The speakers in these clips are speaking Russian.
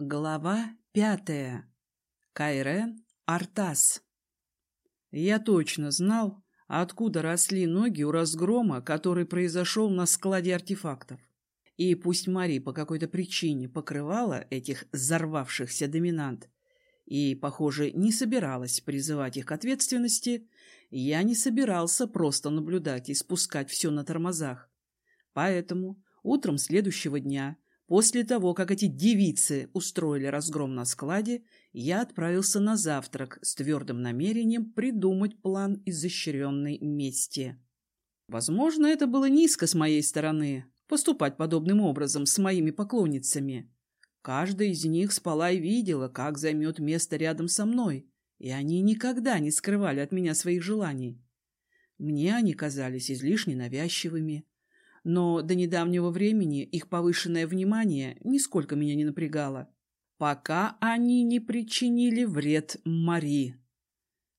Глава пятая. Кайрен Артас. Я точно знал, откуда росли ноги у разгрома, который произошел на складе артефактов. И пусть Мари по какой-то причине покрывала этих взорвавшихся доминант и, похоже, не собиралась призывать их к ответственности, я не собирался просто наблюдать и спускать все на тормозах. Поэтому утром следующего дня – После того, как эти девицы устроили разгром на складе, я отправился на завтрак с твердым намерением придумать план изощренной мести. Возможно, это было низко с моей стороны, поступать подобным образом с моими поклонницами. Каждая из них спала и видела, как займет место рядом со мной, и они никогда не скрывали от меня своих желаний. Мне они казались излишне навязчивыми, но до недавнего времени их повышенное внимание нисколько меня не напрягало, пока они не причинили вред Мари.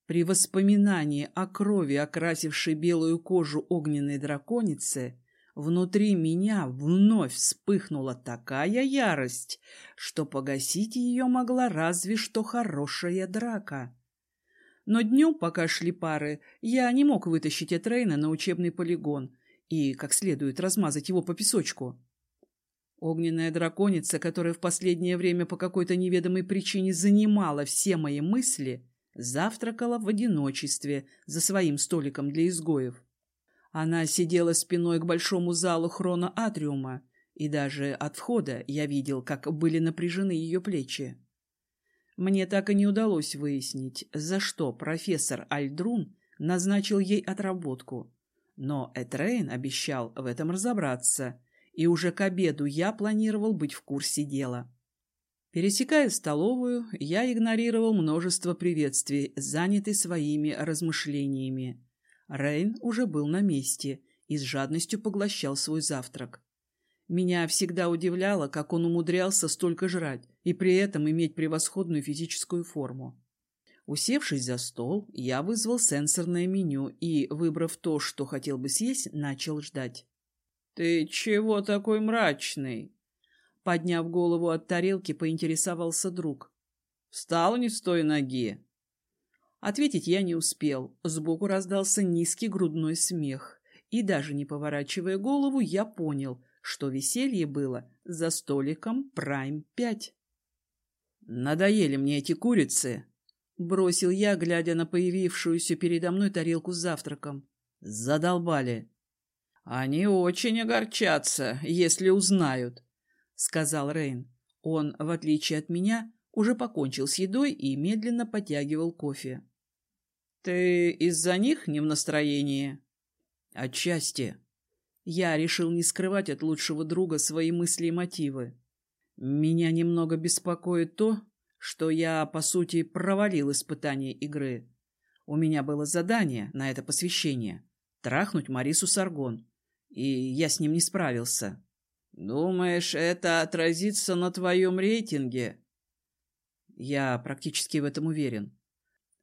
При воспоминании о крови, окрасившей белую кожу огненной драконицы, внутри меня вновь вспыхнула такая ярость, что погасить ее могла разве что хорошая драка. Но днем, пока шли пары, я не мог вытащить Этрейна на учебный полигон — и как следует размазать его по песочку. Огненная драконица, которая в последнее время по какой-то неведомой причине занимала все мои мысли, завтракала в одиночестве за своим столиком для изгоев. Она сидела спиной к большому залу хрона Атриума, и даже от входа я видел, как были напряжены ее плечи. Мне так и не удалось выяснить, за что профессор Альдрун назначил ей отработку, но Этрейн обещал в этом разобраться, и уже к обеду я планировал быть в курсе дела. Пересекая столовую, я игнорировал множество приветствий, занятый своими размышлениями. Рейн уже был на месте и с жадностью поглощал свой завтрак. Меня всегда удивляло, как он умудрялся столько жрать и при этом иметь превосходную физическую форму. Усевшись за стол, я вызвал сенсорное меню и, выбрав то, что хотел бы съесть, начал ждать. «Ты чего такой мрачный?» Подняв голову от тарелки, поинтересовался друг. «Встал не с той ноги». Ответить я не успел. Сбоку раздался низкий грудной смех. И даже не поворачивая голову, я понял, что веселье было за столиком Прайм-5. «Надоели мне эти курицы», Бросил я, глядя на появившуюся передо мной тарелку с завтраком. Задолбали. Они очень огорчатся, если узнают, сказал Рейн. Он, в отличие от меня, уже покончил с едой и медленно потягивал кофе. Ты из-за них не в настроении? Отчасти. Я решил не скрывать от лучшего друга свои мысли и мотивы. Меня немного беспокоит то, что я, по сути, провалил испытание игры. У меня было задание на это посвящение — трахнуть Марису Саргон, и я с ним не справился. «Думаешь, это отразится на твоем рейтинге?» Я практически в этом уверен.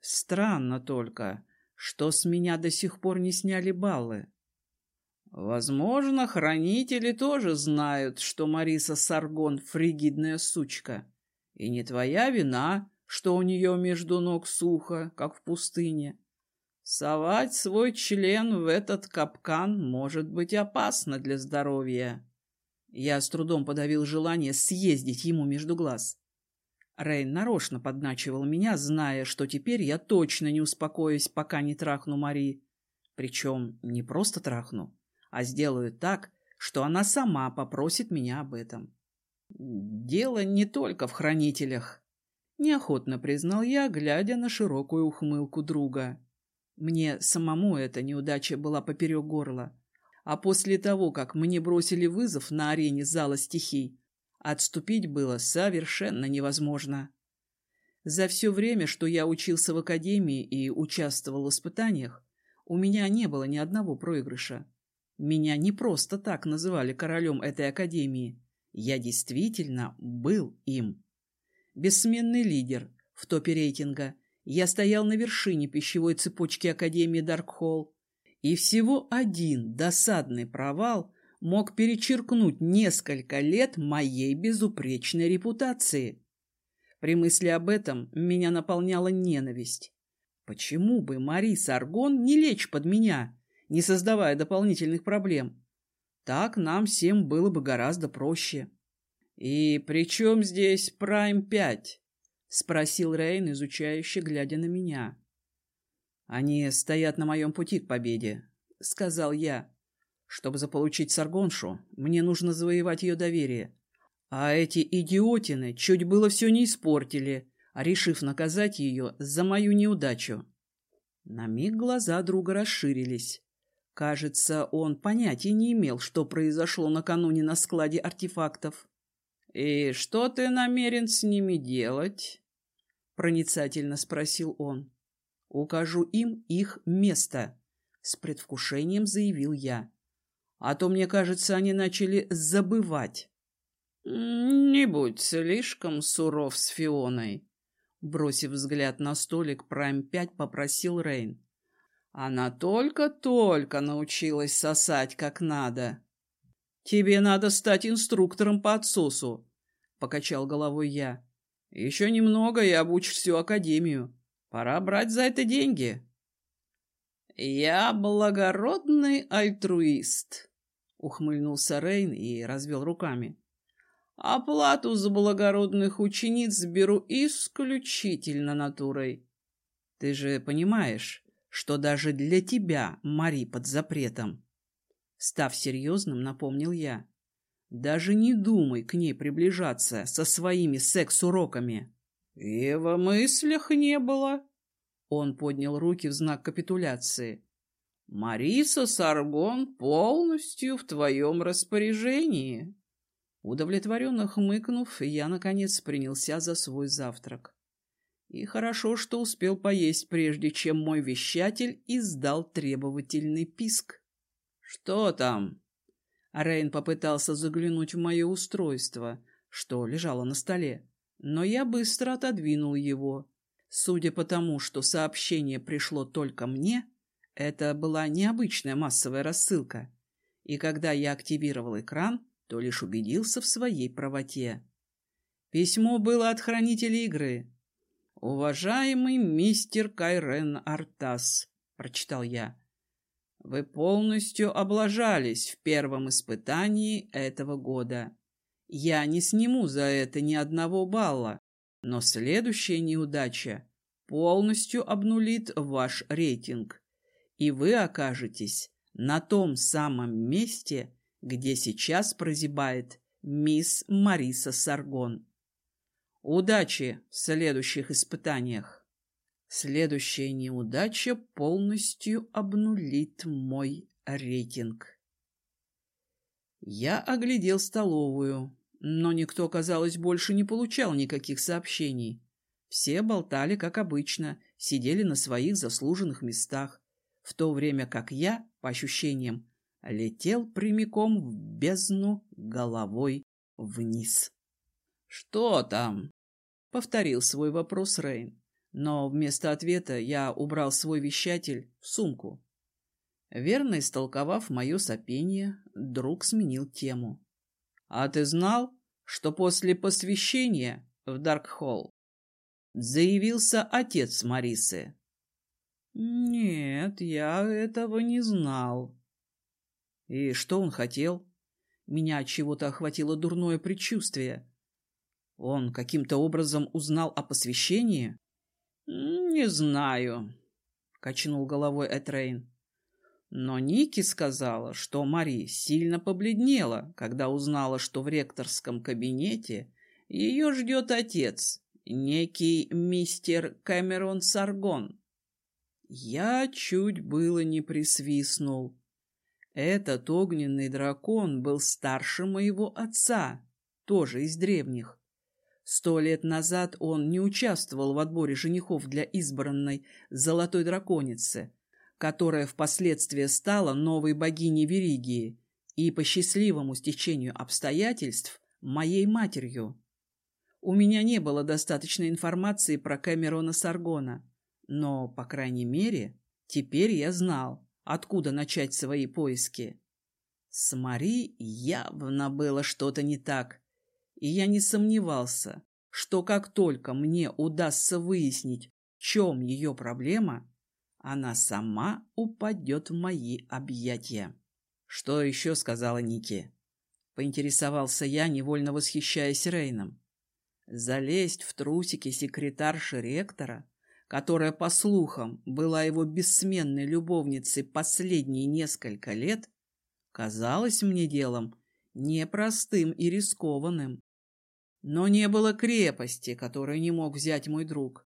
Странно только, что с меня до сих пор не сняли баллы. Возможно, хранители тоже знают, что Мариса Саргон — фригидная сучка. И не твоя вина, что у нее между ног сухо, как в пустыне. Совать свой член в этот капкан может быть опасно для здоровья. Я с трудом подавил желание съездить ему между глаз. Рейн нарочно подначивал меня, зная, что теперь я точно не успокоюсь, пока не трахну Мари. Причем не просто трахну, а сделаю так, что она сама попросит меня об этом. Дело не только в хранителях. Неохотно признал я, глядя на широкую ухмылку друга. Мне самому эта неудача была поперек горла. А после того, как мне бросили вызов на арене зала стихий, отступить было совершенно невозможно. За все время, что я учился в академии и участвовал в испытаниях, у меня не было ни одного проигрыша. Меня не просто так называли королем этой академии. Я действительно был им. Бессменный лидер в топе рейтинга. Я стоял на вершине пищевой цепочки Академии Даркхолл. И всего один досадный провал мог перечеркнуть несколько лет моей безупречной репутации. При мысли об этом меня наполняла ненависть. Почему бы Мари Саргон не лечь под меня, не создавая дополнительных проблем? Так нам всем было бы гораздо проще. «И при чем здесь Прайм-5?» — спросил Рейн, изучающе глядя на меня. «Они стоят на моем пути к победе», — сказал я. «Чтобы заполучить Саргоншу, мне нужно завоевать ее доверие. А эти идиотины чуть было все не испортили, решив наказать ее за мою неудачу». На миг глаза друга расширились. Кажется, он понятия не имел, что произошло накануне на складе артефактов. «И что ты намерен с ними делать?» — проницательно спросил он. «Укажу им их место», — с предвкушением заявил я. «А то, мне кажется, они начали забывать». «Не будь слишком суров с Фионой», — бросив взгляд на столик Прайм-5, попросил Рейн. «Она только-только научилась сосать как надо». «Тебе надо стать инструктором по отсосу», — покачал головой я. «Еще немного и обучишь всю академию. Пора брать за это деньги». «Я благородный альтруист», — ухмыльнулся Рейн и развел руками. «Оплату за благородных учениц беру исключительно натурой». «Ты же понимаешь, что даже для тебя Мари под запретом?» Став серьезным, напомнил я. Даже не думай к ней приближаться со своими секс-уроками. И в мыслях не было. Он поднял руки в знак капитуляции. Мариса Саргон полностью в твоем распоряжении. Удовлетворенно хмыкнув, я, наконец, принялся за свой завтрак. И хорошо, что успел поесть, прежде чем мой вещатель издал требовательный писк. «Что там?» Рейн попытался заглянуть в мое устройство, что лежало на столе, но я быстро отодвинул его. Судя по тому, что сообщение пришло только мне, это была необычная массовая рассылка, и когда я активировал экран, то лишь убедился в своей правоте. Письмо было от хранителя игры. «Уважаемый мистер Кайрен Артас», — прочитал я, вы полностью облажались в первом испытании этого года. Я не сниму за это ни одного балла, но следующая неудача полностью обнулит ваш рейтинг, и вы окажетесь на том самом месте, где сейчас прозябает мисс Мариса Саргон. Удачи в следующих испытаниях! Следующая неудача полностью обнулит мой рейтинг. Я оглядел столовую, но никто, казалось, больше не получал никаких сообщений. Все болтали, как обычно, сидели на своих заслуженных местах, в то время как я, по ощущениям, летел прямиком в бездну головой вниз. «Что там?» — повторил свой вопрос Рейн но вместо ответа я убрал свой вещатель в сумку. Верно истолковав мое сопение, друг сменил тему. «А ты знал, что после посвящения в Даркхолл заявился отец Марисы?» «Нет, я этого не знал». «И что он хотел?» Меня от чего-то охватило дурное предчувствие. Он каким-то образом узнал о посвящении? «Не знаю», — качнул головой Этрейн. Но Ники сказала, что Мари сильно побледнела, когда узнала, что в ректорском кабинете ее ждет отец, некий мистер Кэмерон Саргон. Я чуть было не присвистнул. Этот огненный дракон был старше моего отца, тоже из древних. Сто лет назад он не участвовал в отборе женихов для избранной золотой драконицы, которая впоследствии стала новой богиней Веригии и по счастливому стечению обстоятельств моей матерью. У меня не было достаточной информации про Кэмерона Саргона, но, по крайней мере, теперь я знал, откуда начать свои поиски. С Мари явно было что-то не так — и я не сомневался, что как только мне удастся выяснить, в чем ее проблема, она сама упадет в мои объятия. Что еще сказала Ники? Поинтересовался я, невольно восхищаясь Рейном. Залезть в трусики секретарши ректора, которая, по слухам, была его бессменной любовницей последние несколько лет, казалось мне делом непростым и рискованным. Но не было крепости, которую не мог взять мой друг.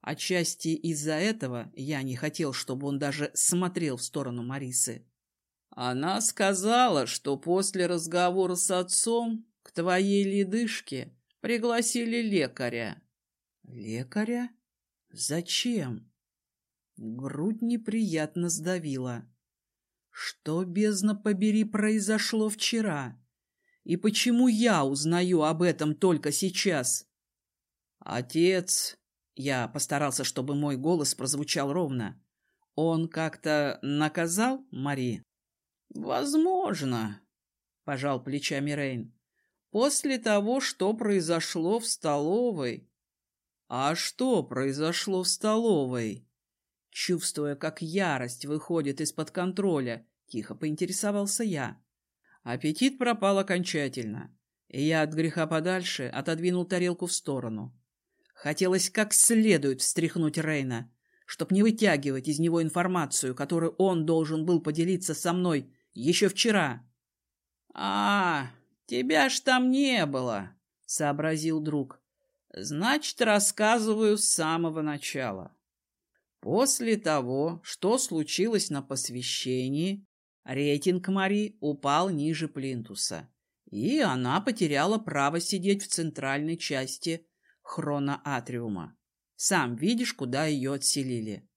Отчасти из-за этого я не хотел, чтобы он даже смотрел в сторону Марисы. Она сказала, что после разговора с отцом к твоей ледышке пригласили лекаря. Лекаря? Зачем? Грудь неприятно сдавила. Что, бездна побери, произошло вчера? И почему я узнаю об этом только сейчас? Отец... Я постарался, чтобы мой голос прозвучал ровно. Он как-то наказал Мари? Возможно, пожал плечами Рейн. После того, что произошло в столовой. А что произошло в столовой? Чувствуя, как ярость выходит из-под контроля, тихо поинтересовался я. Аппетит пропал окончательно, и я от греха подальше отодвинул тарелку в сторону. Хотелось как следует встряхнуть Рейна, чтоб не вытягивать из него информацию, которую он должен был поделиться со мной еще вчера. «А, тебя ж там не было», — сообразил друг. «Значит, рассказываю с самого начала». После того, что случилось на посвящении, рейтинг Мари упал ниже плинтуса, и она потеряла право сидеть в центральной части хроноатриума. Сам видишь, куда ее отселили.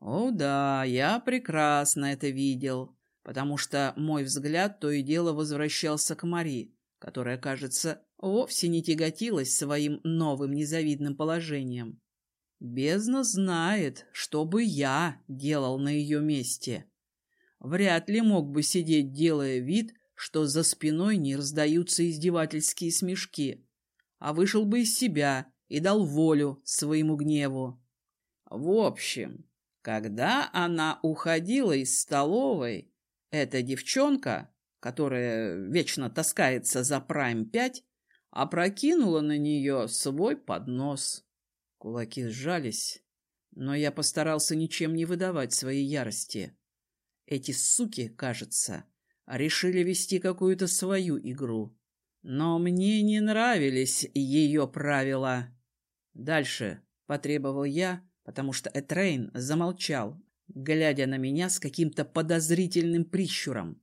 О да, я прекрасно это видел, потому что мой взгляд то и дело возвращался к Мари, которая, кажется, вовсе не тяготилась своим новым незавидным положением. Бездна знает, что бы я делал на ее месте. Вряд ли мог бы сидеть, делая вид, что за спиной не раздаются издевательские смешки, а вышел бы из себя и дал волю своему гневу. В общем, когда она уходила из столовой, эта девчонка, которая вечно таскается за Прайм-5, опрокинула на нее свой поднос. Кулаки сжались, но я постарался ничем не выдавать своей ярости. Эти суки, кажется, решили вести какую-то свою игру. Но мне не нравились ее правила. Дальше потребовал я, потому что Этрейн замолчал, глядя на меня с каким-то подозрительным прищуром.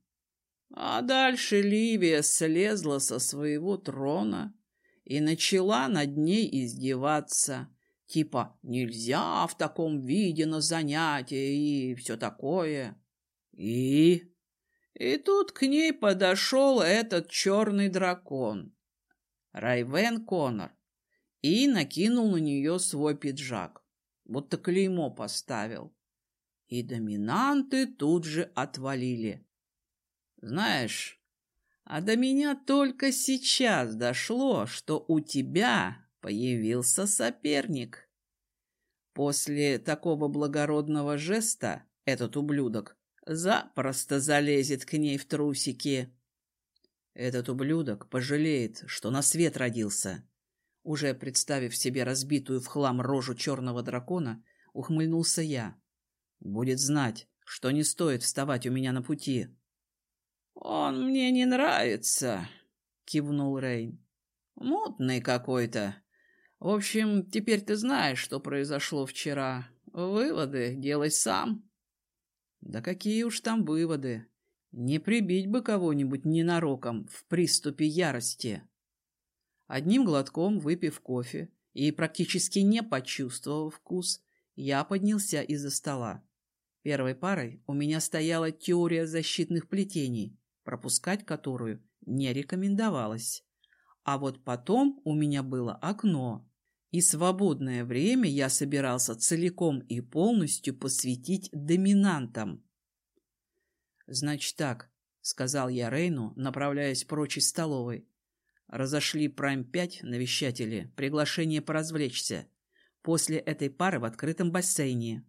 А дальше Ливия слезла со своего трона и начала над ней издеваться. Типа нельзя в таком виде на занятия и все такое. И... И тут к ней подошел этот черный дракон, Райвен Коннор, и накинул на нее свой пиджак, будто клеймо поставил. И доминанты тут же отвалили. Знаешь, а до меня только сейчас дошло, что у тебя Появился соперник. После такого благородного жеста этот ублюдок запросто залезет к ней в трусики. Этот ублюдок пожалеет, что на свет родился. Уже представив себе разбитую в хлам рожу черного дракона, ухмыльнулся я. Будет знать, что не стоит вставать у меня на пути. «Он мне не нравится», — кивнул Рейн. «Мутный какой-то. В общем, теперь ты знаешь, что произошло вчера. Выводы делай сам. Да какие уж там выводы. Не прибить бы кого-нибудь ненароком в приступе ярости. Одним глотком выпив кофе и практически не почувствовав вкус, я поднялся из-за стола. Первой парой у меня стояла теория защитных плетений, пропускать которую не рекомендовалось. А вот потом у меня было окно, и свободное время я собирался целиком и полностью посвятить доминантам. «Значит так», — сказал я Рейну, направляясь прочь из столовой. Разошли Прайм-5 навещатели. Приглашение поразвлечься. После этой пары в открытом бассейне.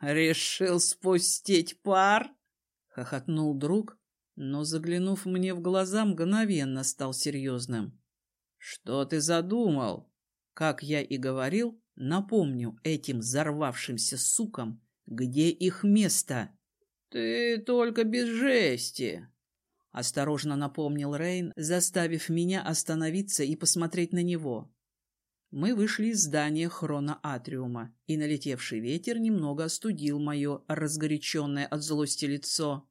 «Решил спустить пар?» — хохотнул друг, но, заглянув мне в глаза, мгновенно стал серьезным. «Что ты задумал?» Как я и говорил, напомню этим взорвавшимся сукам, где их место. «Ты только без жести!» — осторожно напомнил Рейн, заставив меня остановиться и посмотреть на него. Мы вышли из здания хроноатриума, и налетевший ветер немного остудил мое разгоряченное от злости лицо.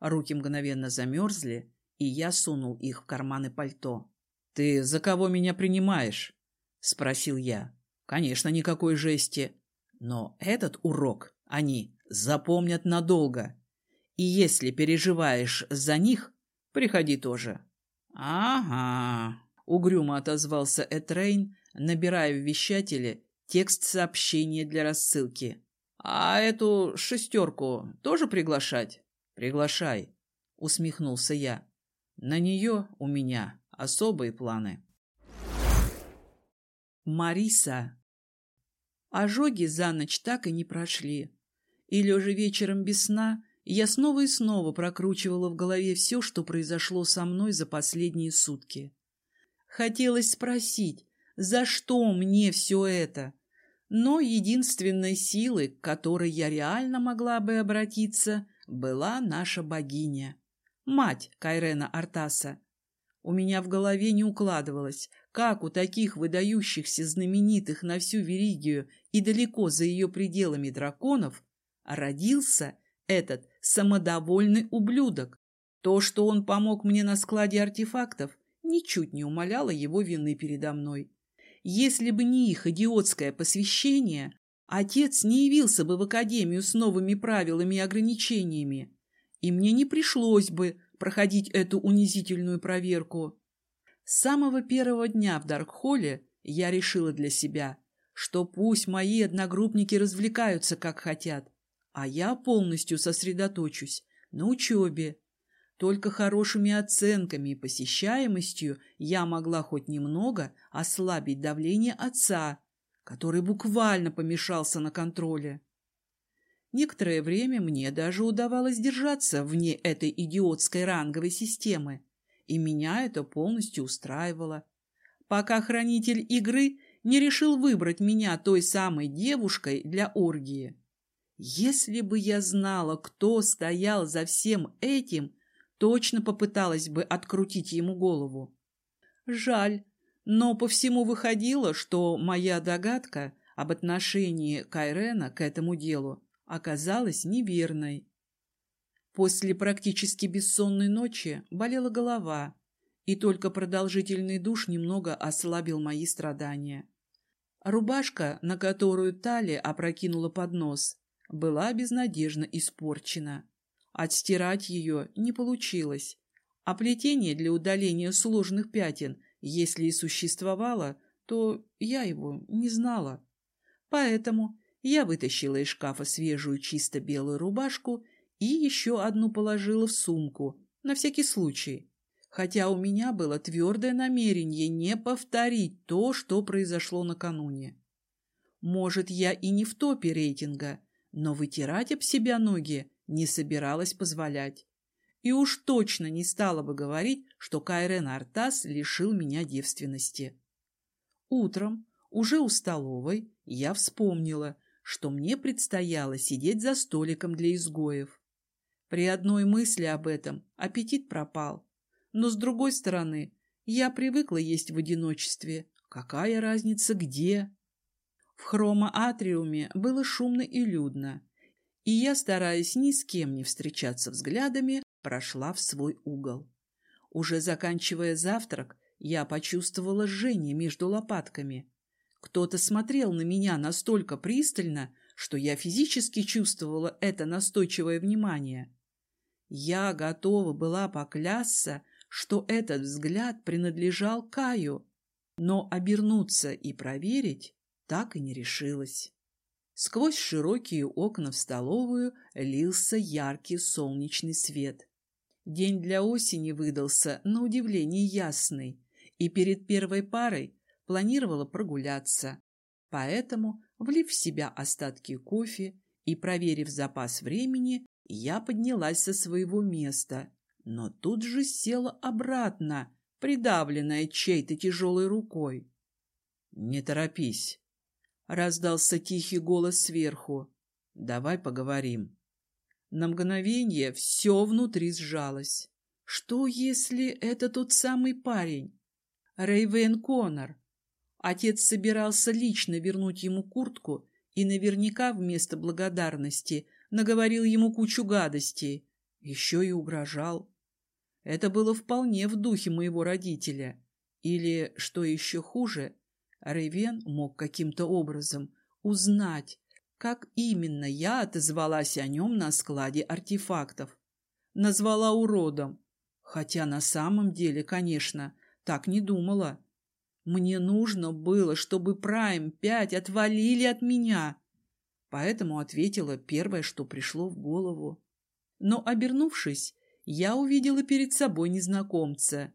Руки мгновенно замерзли, и я сунул их в карманы пальто. «Ты за кого меня принимаешь?» — спросил я. «Конечно, никакой жести. Но этот урок они запомнят надолго. И если переживаешь за них, приходи тоже. — Ага, — угрюмо отозвался Этрейн, набирая в вещателе текст сообщения для рассылки. — А эту шестерку тоже приглашать? — Приглашай, — усмехнулся я. — На нее у меня особые планы. Мариса. Ожоги за ночь так и не прошли. И, лежа вечером без сна, я снова и снова прокручивала в голове все, что произошло со мной за последние сутки. Хотелось спросить, за что мне все это? Но единственной силой, к которой я реально могла бы обратиться, была наша богиня, мать Кайрена Артаса. У меня в голове не укладывалось, как у таких выдающихся знаменитых на всю Веригию и далеко за ее пределами драконов родился этот самодовольный ублюдок. То, что он помог мне на складе артефактов, ничуть не умаляло его вины передо мной. Если бы не их идиотское посвящение, отец не явился бы в академию с новыми правилами и ограничениями, и мне не пришлось бы проходить эту унизительную проверку. С самого первого дня в Даркхолле я решила для себя, что пусть мои одногруппники развлекаются как хотят, а я полностью сосредоточусь на учебе. Только хорошими оценками и посещаемостью я могла хоть немного ослабить давление отца, который буквально помешался на контроле. Некоторое время мне даже удавалось держаться вне этой идиотской ранговой системы, и меня это полностью устраивало. Пока хранитель игры не решил выбрать меня той самой девушкой для оргии. Если бы я знала, кто стоял за всем этим, точно попыталась бы открутить ему голову. Жаль, но по всему выходило, что моя догадка об отношении Кайрена к этому делу оказалась неверной. После практически бессонной ночи болела голова, и только продолжительный душ немного ослабил мои страдания. Рубашка, на которую Тали опрокинула под нос, была безнадежно испорчена. Отстирать ее не получилось, а плетение для удаления сложных пятен, если и существовало, то я его не знала. Поэтому я вытащила из шкафа свежую чисто белую рубашку и еще одну положила в сумку, на всякий случай. Хотя у меня было твердое намерение не повторить то, что произошло накануне. Может, я и не в топе рейтинга, но вытирать об себя ноги не собиралась позволять. И уж точно не стала бы говорить, что Кайрен Артас лишил меня девственности. Утром, уже у столовой, я вспомнила, что мне предстояло сидеть за столиком для изгоев. При одной мысли об этом аппетит пропал. Но, с другой стороны, я привыкла есть в одиночестве. Какая разница где? В хрома-атриуме было шумно и людно, и я, стараясь ни с кем не встречаться взглядами, прошла в свой угол. Уже заканчивая завтрак, я почувствовала жжение между лопатками. Кто-то смотрел на меня настолько пристально, что я физически чувствовала это настойчивое внимание. Я готова была поклясться, что этот взгляд принадлежал Каю, но обернуться и проверить так и не решилась. Сквозь широкие окна в столовую лился яркий солнечный свет. День для осени выдался на удивление ясный, и перед первой парой планировала прогуляться. Поэтому, влив в себя остатки кофе и проверив запас времени, я поднялась со своего места, но тут же села обратно, придавленная чьей-то тяжелой рукой. «Не торопись», — раздался тихий голос сверху. «Давай поговорим». На мгновение все внутри сжалось. Что, если это тот самый парень? Рейвен Коннор. Отец собирался лично вернуть ему куртку и наверняка вместо благодарности наговорил ему кучу гадостей. Еще и угрожал. Это было вполне в духе моего родителя. Или, что еще хуже, Рейвен мог каким-то образом узнать, как именно я отозвалась о нем на складе артефактов. Назвала уродом, хотя на самом деле, конечно, так не думала. Мне нужно было, чтобы Прайм-5 отвалили от меня. Поэтому ответила первое, что пришло в голову. Но, обернувшись, я увидела перед собой незнакомца.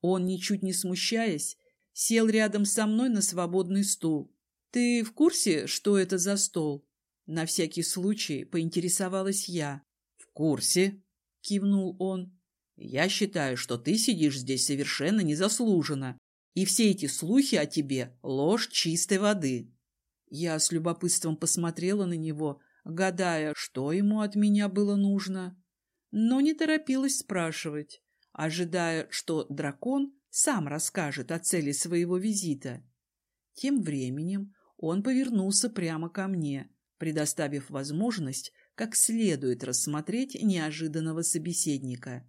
Он, ничуть не смущаясь, сел рядом со мной на свободный стул. «Ты в курсе, что это за стол?» На всякий случай поинтересовалась я. «В курсе», — кивнул он. «Я считаю, что ты сидишь здесь совершенно незаслуженно, и все эти слухи о тебе — ложь чистой воды». Я с любопытством посмотрела на него, гадая, что ему от меня было нужно, но не торопилась спрашивать, ожидая, что дракон сам расскажет о цели своего визита. Тем временем он повернулся прямо ко мне, предоставив возможность как следует рассмотреть неожиданного собеседника.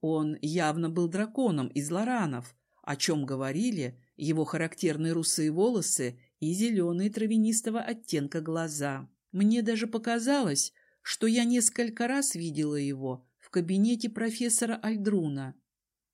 Он явно был драконом из лоранов, о чем говорили его характерные русые волосы и зеленые травянистого оттенка глаза. Мне даже показалось, что я несколько раз видела его в кабинете профессора Альдруна.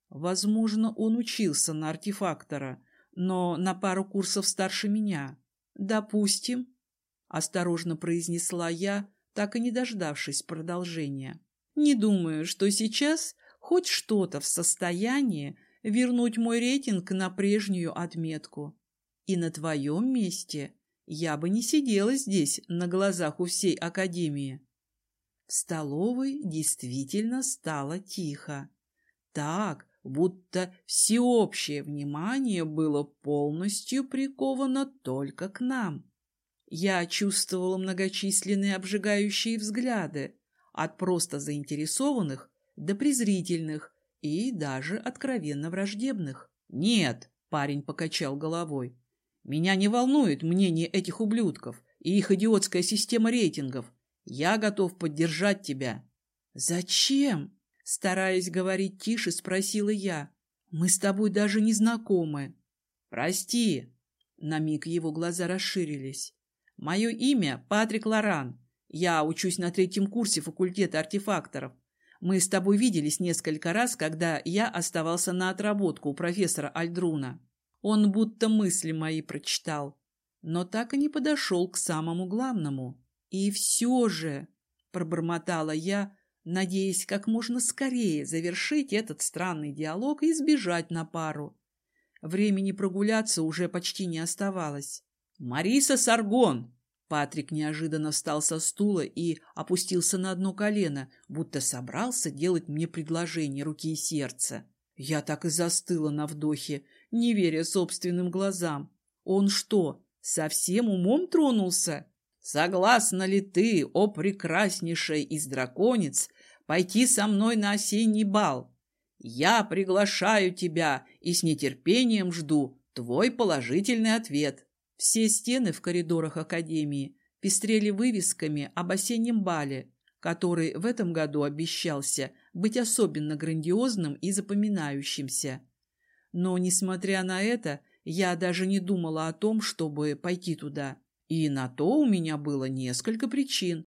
Возможно, он учился на артефактора, но на пару курсов старше меня. «Допустим», — осторожно произнесла я, так и не дождавшись продолжения. «Не думаю, что сейчас хоть что-то в состоянии вернуть мой рейтинг на прежнюю отметку. И на твоем месте я бы не сидела здесь на глазах у всей Академии. В столовой действительно стало тихо. Так, будто всеобщее внимание было полностью приковано только к нам. Я чувствовала многочисленные обжигающие взгляды, от просто заинтересованных до презрительных и даже откровенно враждебных. «Нет», — парень покачал головой, меня не волнует мнение этих ублюдков и их идиотская система рейтингов. Я готов поддержать тебя. Зачем? Стараясь говорить тише, спросила я. Мы с тобой даже не знакомы. Прости. На миг его глаза расширились. Мое имя Патрик Лоран. Я учусь на третьем курсе факультета артефакторов. Мы с тобой виделись несколько раз, когда я оставался на отработку у профессора Альдруна. Он будто мысли мои прочитал, но так и не подошел к самому главному. И все же, пробормотала я, надеясь как можно скорее завершить этот странный диалог и сбежать на пару. Времени прогуляться уже почти не оставалось. «Мариса Саргон!» Патрик неожиданно встал со стула и опустился на одно колено, будто собрался делать мне предложение руки и сердца. Я так и застыла на вдохе, не веря собственным глазам. Он что, совсем умом тронулся? Согласна ли ты, о прекраснейшая из драконец, пойти со мной на осенний бал? Я приглашаю тебя и с нетерпением жду твой положительный ответ. Все стены в коридорах Академии пестрели вывесками об осеннем бале, который в этом году обещался быть особенно грандиозным и запоминающимся. Но, несмотря на это, я даже не думала о том, чтобы пойти туда. И на то у меня было несколько причин.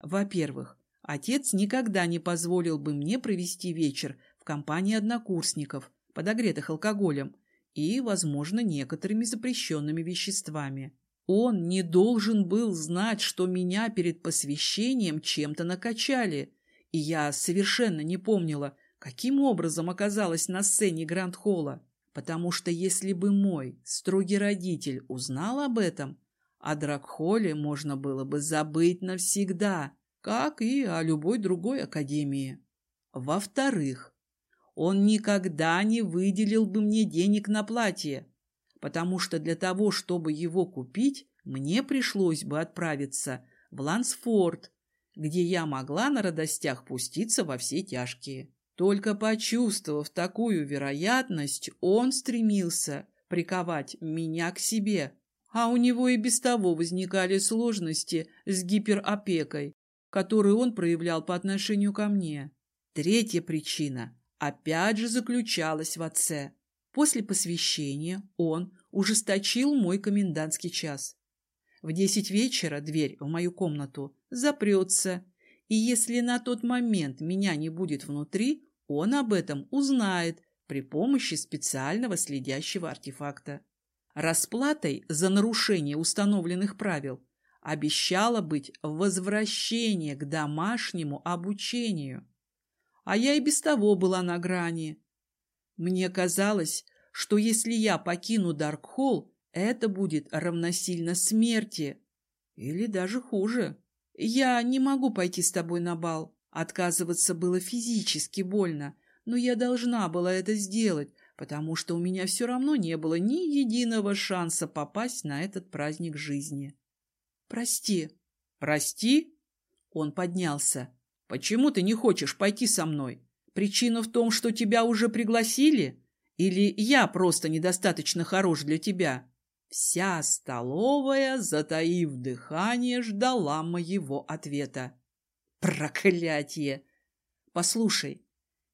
Во-первых, отец никогда не позволил бы мне провести вечер в компании однокурсников, подогретых алкоголем и, возможно, некоторыми запрещенными веществами. Он не должен был знать, что меня перед посвящением чем-то накачали, и я совершенно не помнила, каким образом оказалась на сцене Гранд-Холла. потому что если бы мой строгий родитель узнал об этом, о Дракхоле можно было бы забыть навсегда, как и о любой другой академии. Во-вторых, он никогда не выделил бы мне денег на платье, потому что для того, чтобы его купить, мне пришлось бы отправиться в Лансфорд, где я могла на радостях пуститься во все тяжкие. Только почувствовав такую вероятность, он стремился приковать меня к себе, а у него и без того возникали сложности с гиперопекой, которую он проявлял по отношению ко мне. Третья причина опять же заключалась в отце. После посвящения он ужесточил мой комендантский час. В десять вечера дверь в мою комнату запрется, и если на тот момент меня не будет внутри, он об этом узнает при помощи специального следящего артефакта. Расплатой за нарушение установленных правил обещало быть возвращение к домашнему обучению. А я и без того была на грани. Мне казалось, что если я покину Даркхолл, это будет равносильно смерти. Или даже хуже. Я не могу пойти с тобой на бал. Отказываться было физически больно, но я должна была это сделать, потому что у меня все равно не было ни единого шанса попасть на этот праздник жизни. «Прости». «Прости?» Он поднялся. «Почему ты не хочешь пойти со мной? Причина в том, что тебя уже пригласили? Или я просто недостаточно хорош для тебя?» Вся столовая, затаив дыхание, ждала моего ответа. Проклятие! Послушай,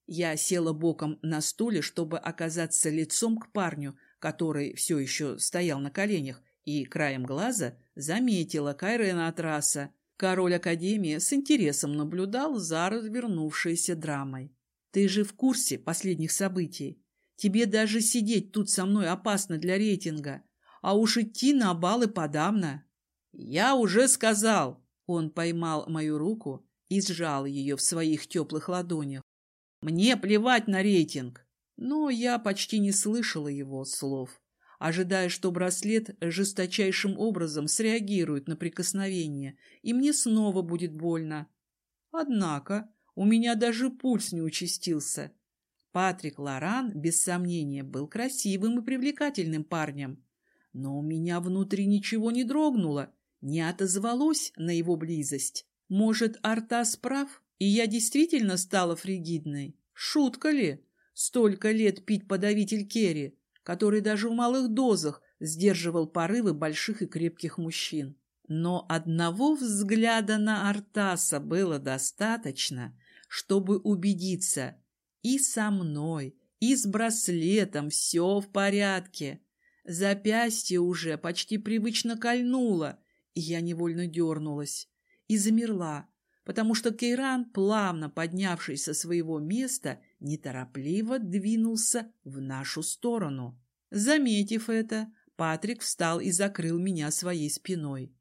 я села боком на стуле, чтобы оказаться лицом к парню, который все еще стоял на коленях, и краем глаза заметила Кайрена Атраса. Король Академии с интересом наблюдал за развернувшейся драмой. «Ты же в курсе последних событий. Тебе даже сидеть тут со мной опасно для рейтинга, а уж идти на бал и подавно». «Я уже сказал!» Он поймал мою руку и сжал ее в своих теплых ладонях. Мне плевать на рейтинг. Но я почти не слышала его слов, ожидая, что браслет жесточайшим образом среагирует на прикосновение, и мне снова будет больно. Однако у меня даже пульс не участился. Патрик Лоран, без сомнения, был красивым и привлекательным парнем. Но у меня внутри ничего не дрогнуло, не отозвалось на его близость. Может, Артас прав, и я действительно стала фригидной? Шутка ли? Столько лет пить подавитель Керри, который даже в малых дозах сдерживал порывы больших и крепких мужчин. Но одного взгляда на Артаса было достаточно, чтобы убедиться, и со мной, и с браслетом все в порядке. Запястье уже почти привычно кольнуло, и я невольно дернулась и замерла, потому что Кейран, плавно поднявшись со своего места, неторопливо двинулся в нашу сторону. Заметив это, Патрик встал и закрыл меня своей спиной.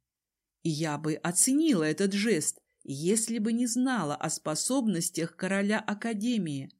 И я бы оценила этот жест, если бы не знала о способностях короля Академии.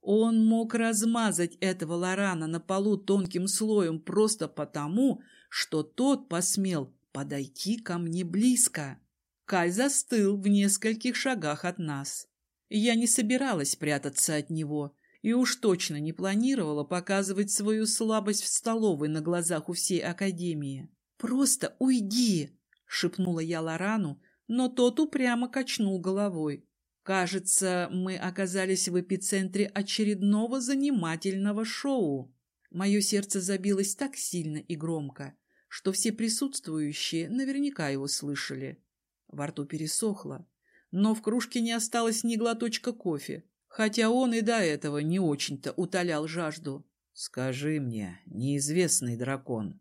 Он мог размазать этого Лорана на полу тонким слоем просто потому, что тот посмел подойти ко мне близко. Кай застыл в нескольких шагах от нас. Я не собиралась прятаться от него и уж точно не планировала показывать свою слабость в столовой на глазах у всей Академии. «Просто уйди!» — шепнула я Лорану, но тот упрямо качнул головой. Кажется, мы оказались в эпицентре очередного занимательного шоу. Мое сердце забилось так сильно и громко, что все присутствующие наверняка его слышали. Во рту пересохло, но в кружке не осталось ни глоточка кофе, хотя он и до этого не очень-то утолял жажду. «Скажи мне, неизвестный дракон»,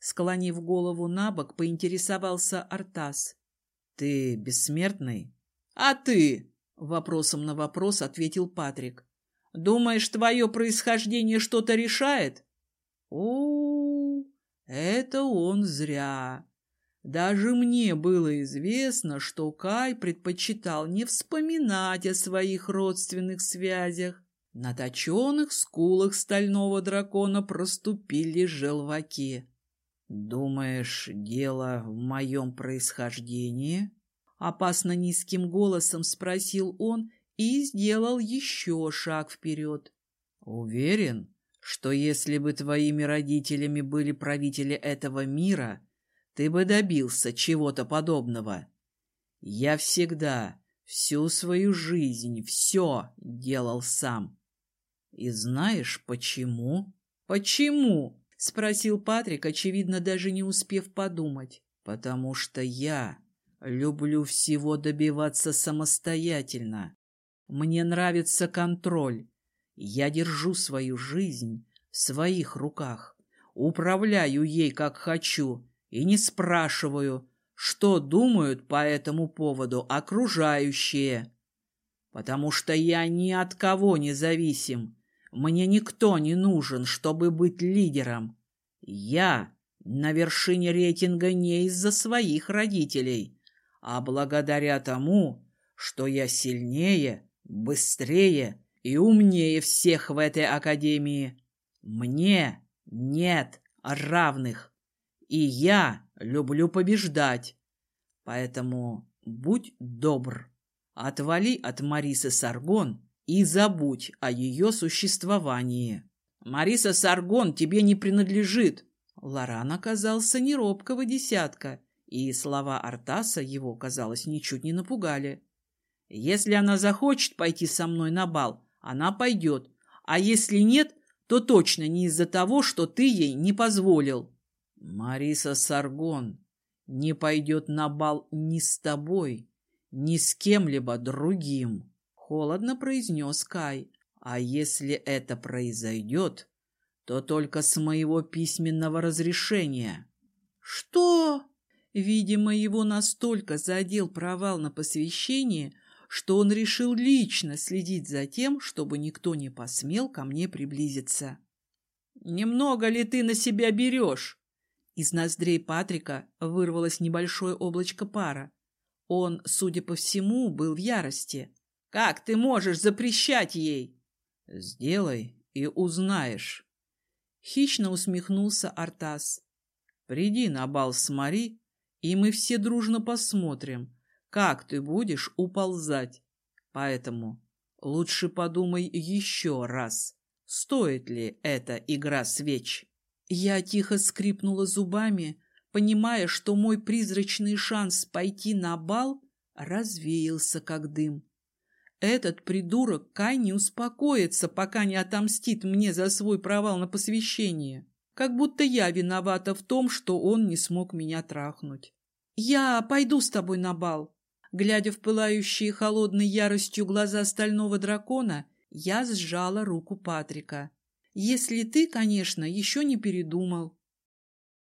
склонив голову на бок, поинтересовался Артас. «Ты бессмертный?» «А ты?» — вопросом на вопрос ответил Патрик. «Думаешь, твое происхождение что-то решает?» «О, это он зря. Даже мне было известно, что Кай предпочитал не вспоминать о своих родственных связях. На точенных скулах стального дракона проступили желваки. «Думаешь, дело в моем происхождении?» Опасно низким голосом спросил он и сделал еще шаг вперед. «Уверен, что если бы твоими родителями были правители этого мира, ты бы добился чего-то подобного. Я всегда, всю свою жизнь, все делал сам. И знаешь почему? Почему? Спросил Патрик, очевидно, даже не успев подумать. Потому что я люблю всего добиваться самостоятельно. Мне нравится контроль. Я держу свою жизнь в своих руках, управляю ей как хочу и не спрашиваю, что думают по этому поводу окружающие. Потому что я ни от кого не зависим. Мне никто не нужен, чтобы быть лидером. Я на вершине рейтинга не из-за своих родителей, а благодаря тому, что я сильнее, быстрее и умнее всех в этой академии. Мне нет равных, и я люблю побеждать. Поэтому будь добр, отвали от Марисы Саргон и забудь о ее существовании. Мариса Саргон тебе не принадлежит. Лоран оказался не робкого десятка, и слова Артаса его, казалось, ничуть не напугали. Если она захочет пойти со мной на бал, она пойдет, а если нет, то точно не из-за того, что ты ей не позволил. Мариса Саргон не пойдет на бал ни с тобой, ни с кем-либо другим, — холодно произнес Кай. А если это произойдет, то только с моего письменного разрешения. Что? Видимо, его настолько задел провал на посвящение, что он решил лично следить за тем, чтобы никто не посмел ко мне приблизиться. «Немного ли ты на себя берешь?» Из ноздрей Патрика вырвалось небольшое облачко пара. Он, судя по всему, был в ярости. «Как ты можешь запрещать ей?» «Сделай и узнаешь». Хищно усмехнулся Артас. «Приди на бал с Мари, и мы все дружно посмотрим, как ты будешь уползать. Поэтому лучше подумай еще раз, стоит ли эта игра свеч. Я тихо скрипнула зубами, понимая, что мой призрачный шанс пойти на бал развеялся как дым. Этот придурок Кай не успокоится, пока не отомстит мне за свой провал на посвящение. Как будто я виновата в том, что он не смог меня трахнуть. «Я пойду с тобой на бал», Глядя в пылающие холодной яростью глаза стального дракона, я сжала руку Патрика. «Если ты, конечно, еще не передумал».